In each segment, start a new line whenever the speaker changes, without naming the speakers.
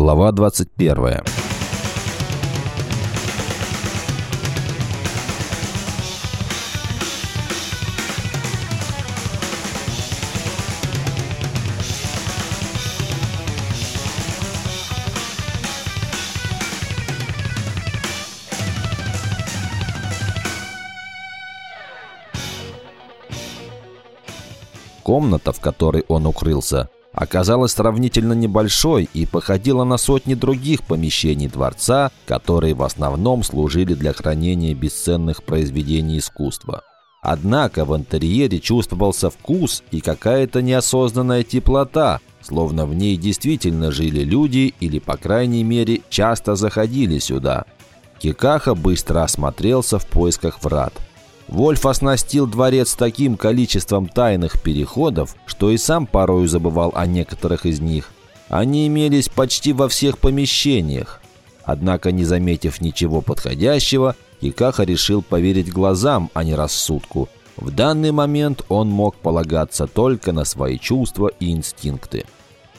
Глава 21. Комната, в которой он укрылся, оказалась сравнительно небольшой и походила на сотни других помещений дворца, которые в основном служили для хранения бесценных произведений искусства. Однако в интерьере чувствовался вкус и какая-то неосознанная теплота, словно в ней действительно жили люди или, по крайней мере, часто заходили сюда. Кикаха быстро осмотрелся в поисках врат – Вольф оснастил дворец таким количеством тайных переходов, что и сам порою забывал о некоторых из них. Они имелись почти во всех помещениях. Однако, не заметив ничего подходящего, Кикаха решил поверить глазам, а не рассудку. В данный момент он мог полагаться только на свои чувства и инстинкты.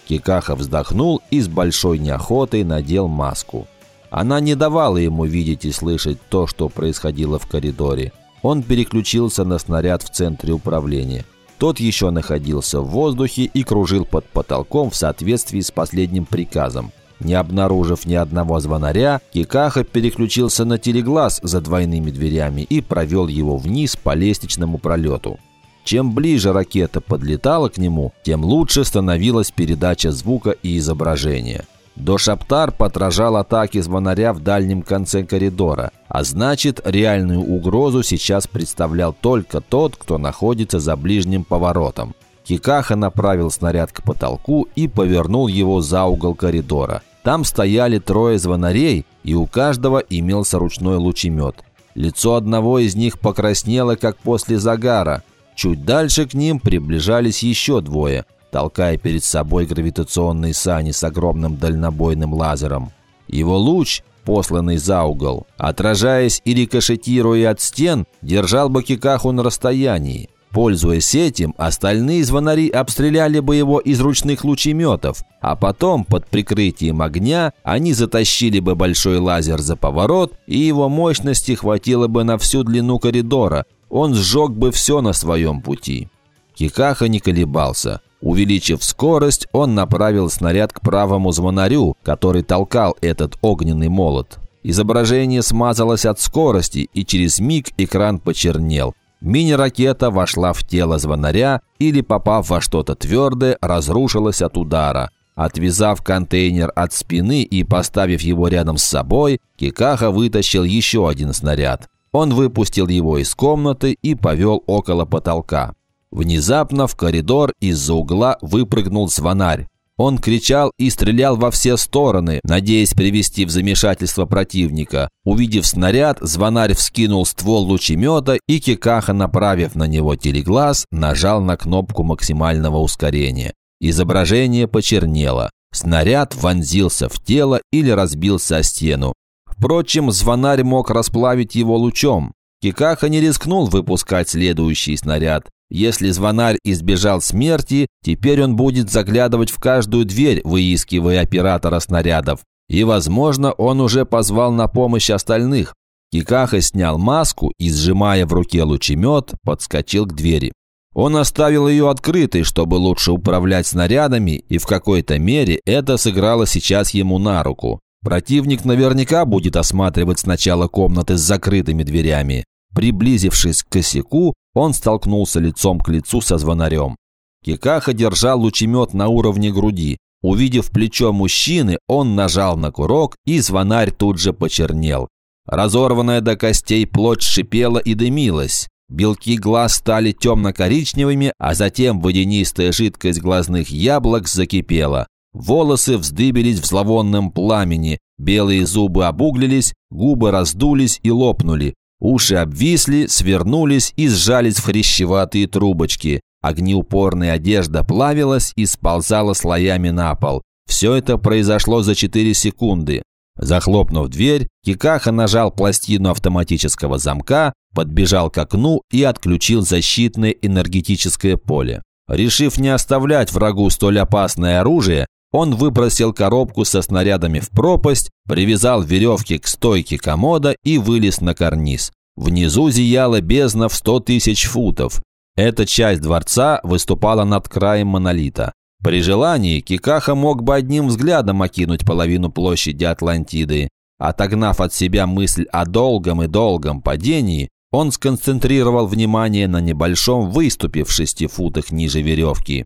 Кикаха вздохнул и с большой неохотой надел маску. Она не давала ему видеть и слышать то, что происходило в коридоре. Он переключился на снаряд в центре управления. Тот еще находился в воздухе и кружил под потолком в соответствии с последним приказом. Не обнаружив ни одного звонаря, Кикаха переключился на телеглаз за двойными дверями и провел его вниз по лестничному пролету. Чем ближе ракета подлетала к нему, тем лучше становилась передача звука и изображения. Дошаптар потражал атаки звонаря в дальнем конце коридора, а значит, реальную угрозу сейчас представлял только тот, кто находится за ближним поворотом. Кикаха направил снаряд к потолку и повернул его за угол коридора. Там стояли трое звонарей, и у каждого имелся ручной лучемет. Лицо одного из них покраснело, как после загара. Чуть дальше к ним приближались еще двое – толкая перед собой гравитационные сани с огромным дальнобойным лазером. Его луч, посланный за угол, отражаясь и рикошетируя от стен, держал Бакикаху на расстоянии. Пользуясь этим, остальные звонари обстреляли бы его из ручных лучеметов, а потом, под прикрытием огня, они затащили бы большой лазер за поворот, и его мощности хватило бы на всю длину коридора. Он сжег бы все на своем пути. Кикаха не колебался. Увеличив скорость, он направил снаряд к правому звонарю, который толкал этот огненный молот. Изображение смазалось от скорости, и через миг экран почернел. Мини-ракета вошла в тело звонаря или, попав во что-то твердое, разрушилась от удара. Отвязав контейнер от спины и поставив его рядом с собой, Кикаха вытащил еще один снаряд. Он выпустил его из комнаты и повел около потолка. Внезапно в коридор из-за угла выпрыгнул звонарь. Он кричал и стрелял во все стороны, надеясь привести в замешательство противника. Увидев снаряд, звонарь вскинул ствол лучемета и Кикаха, направив на него телеглаз, нажал на кнопку максимального ускорения. Изображение почернело. Снаряд вонзился в тело или разбился о стену. Впрочем, звонарь мог расплавить его лучом. Кикаха не рискнул выпускать следующий снаряд. Если звонарь избежал смерти, теперь он будет заглядывать в каждую дверь, выискивая оператора снарядов. И, возможно, он уже позвал на помощь остальных. Кикаха снял маску и, сжимая в руке лучемет, подскочил к двери. Он оставил ее открытой, чтобы лучше управлять снарядами, и в какой-то мере это сыграло сейчас ему на руку. Противник наверняка будет осматривать сначала комнаты с закрытыми дверями. Приблизившись к косяку, он столкнулся лицом к лицу со звонарем. Кикаха держал лучемет на уровне груди. Увидев плечо мужчины, он нажал на курок, и звонарь тут же почернел. Разорванная до костей плоть шипела и дымилась. Белки глаз стали темно-коричневыми, а затем водянистая жидкость глазных яблок закипела. Волосы вздыбились в зловонном пламени, белые зубы обуглились, губы раздулись и лопнули. Уши обвисли, свернулись и сжались в хрящеватые трубочки. Огнеупорная одежда плавилась и сползала слоями на пол. Все это произошло за 4 секунды. Захлопнув дверь, Кикаха нажал пластину автоматического замка, подбежал к окну и отключил защитное энергетическое поле. Решив не оставлять врагу столь опасное оружие, он выбросил коробку со снарядами в пропасть, привязал веревки к стойке комода и вылез на карниз. Внизу зияла бездна в сто тысяч футов. Эта часть дворца выступала над краем монолита. При желании Кикаха мог бы одним взглядом окинуть половину площади Атлантиды. Отогнав от себя мысль о долгом и долгом падении, он сконцентрировал внимание на небольшом выступе в шести футах ниже веревки.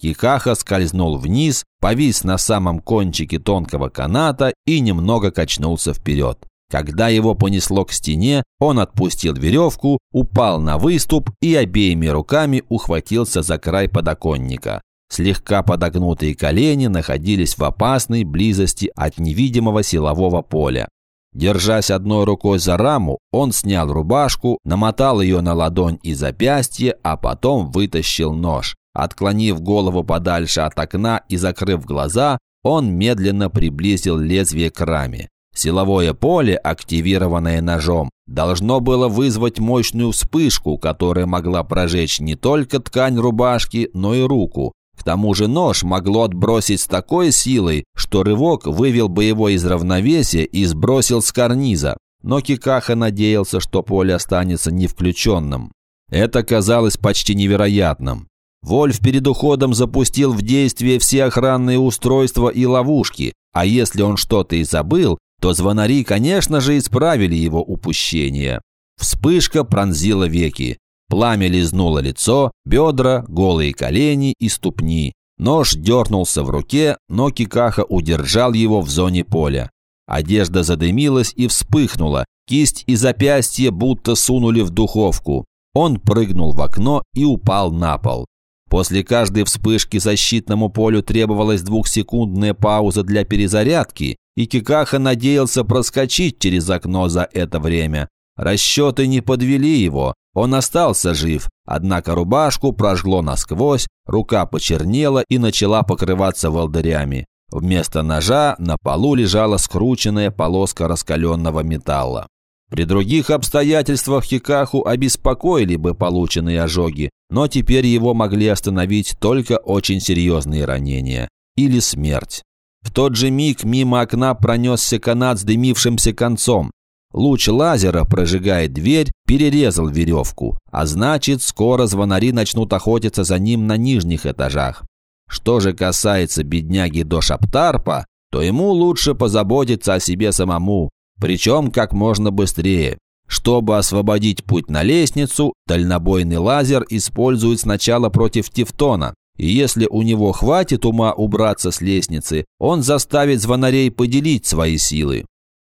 Кикаха скользнул вниз, повис на самом кончике тонкого каната и немного качнулся вперед. Когда его понесло к стене, он отпустил веревку, упал на выступ и обеими руками ухватился за край подоконника. Слегка подогнутые колени находились в опасной близости от невидимого силового поля. Держась одной рукой за раму, он снял рубашку, намотал ее на ладонь и запястье, а потом вытащил нож. Отклонив голову подальше от окна и закрыв глаза, он медленно приблизил лезвие к раме. Силовое поле, активированное ножом, должно было вызвать мощную вспышку, которая могла прожечь не только ткань рубашки, но и руку. К тому же нож могло отбросить с такой силой, что рывок вывел бы его из равновесия и сбросил с карниза. Но Кикаха надеялся, что поле останется не включенным. Это казалось почти невероятным. Вольф перед уходом запустил в действие все охранные устройства и ловушки, а если он что-то и забыл, то звонари, конечно же, исправили его упущение. Вспышка пронзила веки. Пламя лизнуло лицо, бедра, голые колени и ступни. Нож дернулся в руке, но Кикаха удержал его в зоне поля. Одежда задымилась и вспыхнула, кисть и запястье будто сунули в духовку. Он прыгнул в окно и упал на пол. После каждой вспышки защитному полю требовалась двухсекундная пауза для перезарядки, и Кикаха надеялся проскочить через окно за это время. Расчеты не подвели его, он остался жив, однако рубашку прожгло насквозь, рука почернела и начала покрываться волдырями. Вместо ножа на полу лежала скрученная полоска раскаленного металла. При других обстоятельствах Хикаху обеспокоили бы полученные ожоги, но теперь его могли остановить только очень серьезные ранения или смерть. В тот же миг мимо окна пронесся канат с дымившимся концом. Луч лазера, прожигая дверь, перерезал веревку, а значит, скоро звонари начнут охотиться за ним на нижних этажах. Что же касается бедняги до Шаптарпа, то ему лучше позаботиться о себе самому, причем как можно быстрее. Чтобы освободить путь на лестницу, дальнобойный лазер используют сначала против Тевтона. И если у него хватит ума убраться с лестницы, он заставит звонарей поделить свои силы.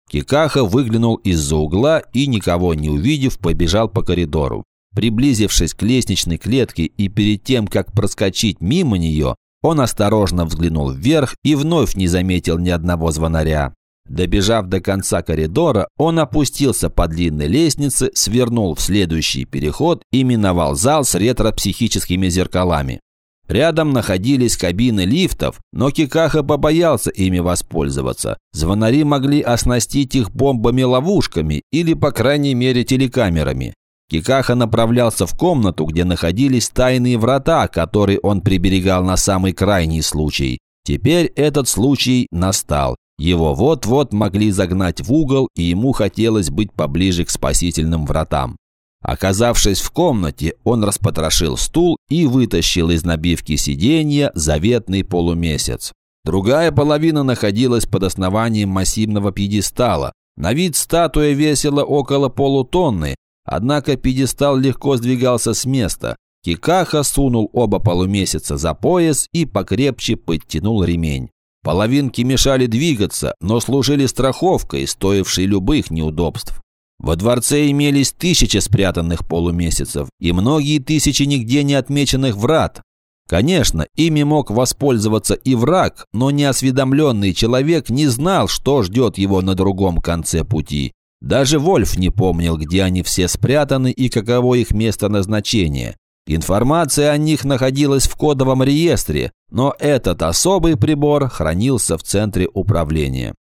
Кикаха выглянул из-за угла и, никого не увидев, побежал по коридору. Приблизившись к лестничной клетке и перед тем, как проскочить мимо нее, он осторожно взглянул вверх и вновь не заметил ни одного звонаря. Добежав до конца коридора, он опустился по длинной лестнице, свернул в следующий переход и миновал зал с ретро-психическими зеркалами. Рядом находились кабины лифтов, но Кикаха побоялся ими воспользоваться. Звонари могли оснастить их бомбами-ловушками или, по крайней мере, телекамерами. Кикаха направлялся в комнату, где находились тайные врата, которые он приберегал на самый крайний случай. Теперь этот случай настал. Его вот-вот могли загнать в угол, и ему хотелось быть поближе к спасительным вратам. Оказавшись в комнате, он распотрошил стул и вытащил из набивки сиденья заветный полумесяц. Другая половина находилась под основанием массивного пьедестала. На вид статуя весила около полутонны, однако пьедестал легко сдвигался с места. Кикаха сунул оба полумесяца за пояс и покрепче подтянул ремень. Половинки мешали двигаться, но служили страховкой, стоившей любых неудобств. Во дворце имелись тысячи спрятанных полумесяцев и многие тысячи нигде не отмеченных врат. Конечно, ими мог воспользоваться и враг, но неосведомленный человек не знал, что ждет его на другом конце пути. Даже Вольф не помнил, где они все спрятаны и каково их место назначения. Информация о них находилась в кодовом реестре, но этот особый прибор хранился в центре управления.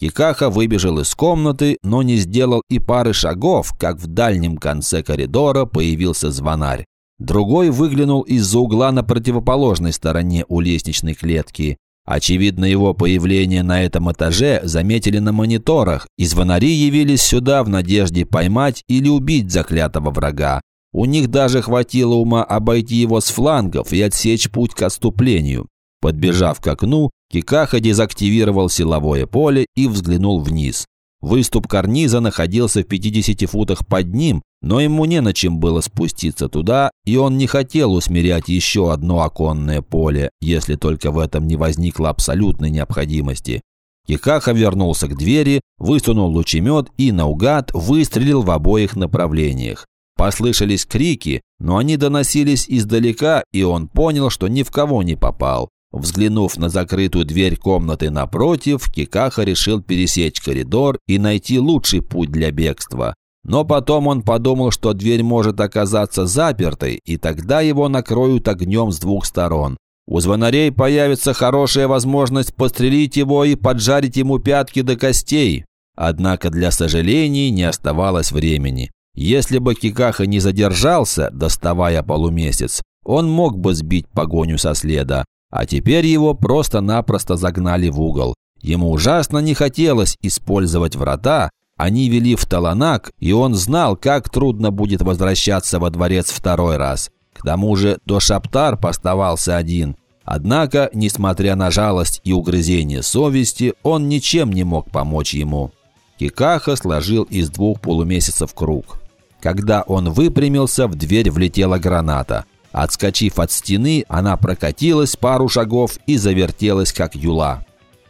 Кикаха выбежал из комнаты, но не сделал и пары шагов, как в дальнем конце коридора появился звонарь. Другой выглянул из-за угла на противоположной стороне у лестничной клетки. Очевидно, его появление на этом этаже заметили на мониторах, и звонари явились сюда в надежде поймать или убить заклятого врага. У них даже хватило ума обойти его с флангов и отсечь путь к отступлению. Подбежав к окну, Кикаха дезактивировал силовое поле и взглянул вниз. Выступ карниза находился в 50 футах под ним, но ему не на чем было спуститься туда, и он не хотел усмирять еще одно оконное поле, если только в этом не возникло абсолютной необходимости. Кикаха вернулся к двери, высунул лучемет и наугад выстрелил в обоих направлениях. Послышались крики, но они доносились издалека, и он понял, что ни в кого не попал. Взглянув на закрытую дверь комнаты напротив, Кикаха решил пересечь коридор и найти лучший путь для бегства. Но потом он подумал, что дверь может оказаться запертой, и тогда его накроют огнем с двух сторон. У звонарей появится хорошая возможность пострелить его и поджарить ему пятки до костей. Однако для сожалений не оставалось времени. Если бы Кикаха не задержался, доставая полумесяц, он мог бы сбить погоню со следа, а теперь его просто-напросто загнали в угол. Ему ужасно не хотелось использовать врата, они вели в Таланак, и он знал, как трудно будет возвращаться во дворец второй раз. К тому же до Шаптар поставался один. Однако, несмотря на жалость и угрызение совести, он ничем не мог помочь ему. Кикаха сложил из двух полумесяцев круг. Когда он выпрямился, в дверь влетела граната. Отскочив от стены, она прокатилась пару шагов и завертелась, как юла.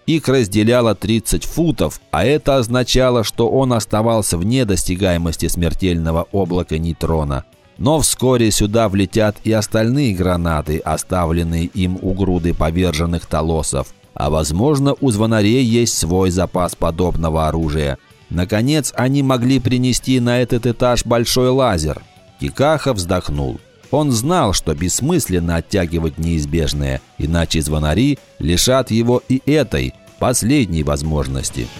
Их разделяло 30 футов, а это означало, что он оставался вне достигаемости смертельного облака нейтрона. Но вскоре сюда влетят и остальные гранаты, оставленные им у груды поверженных толосов. А возможно, у звонарей есть свой запас подобного оружия. Наконец, они могли принести на этот этаж большой лазер. Кикаха вздохнул. Он знал, что бессмысленно оттягивать неизбежное, иначе звонари лишат его и этой, последней возможности –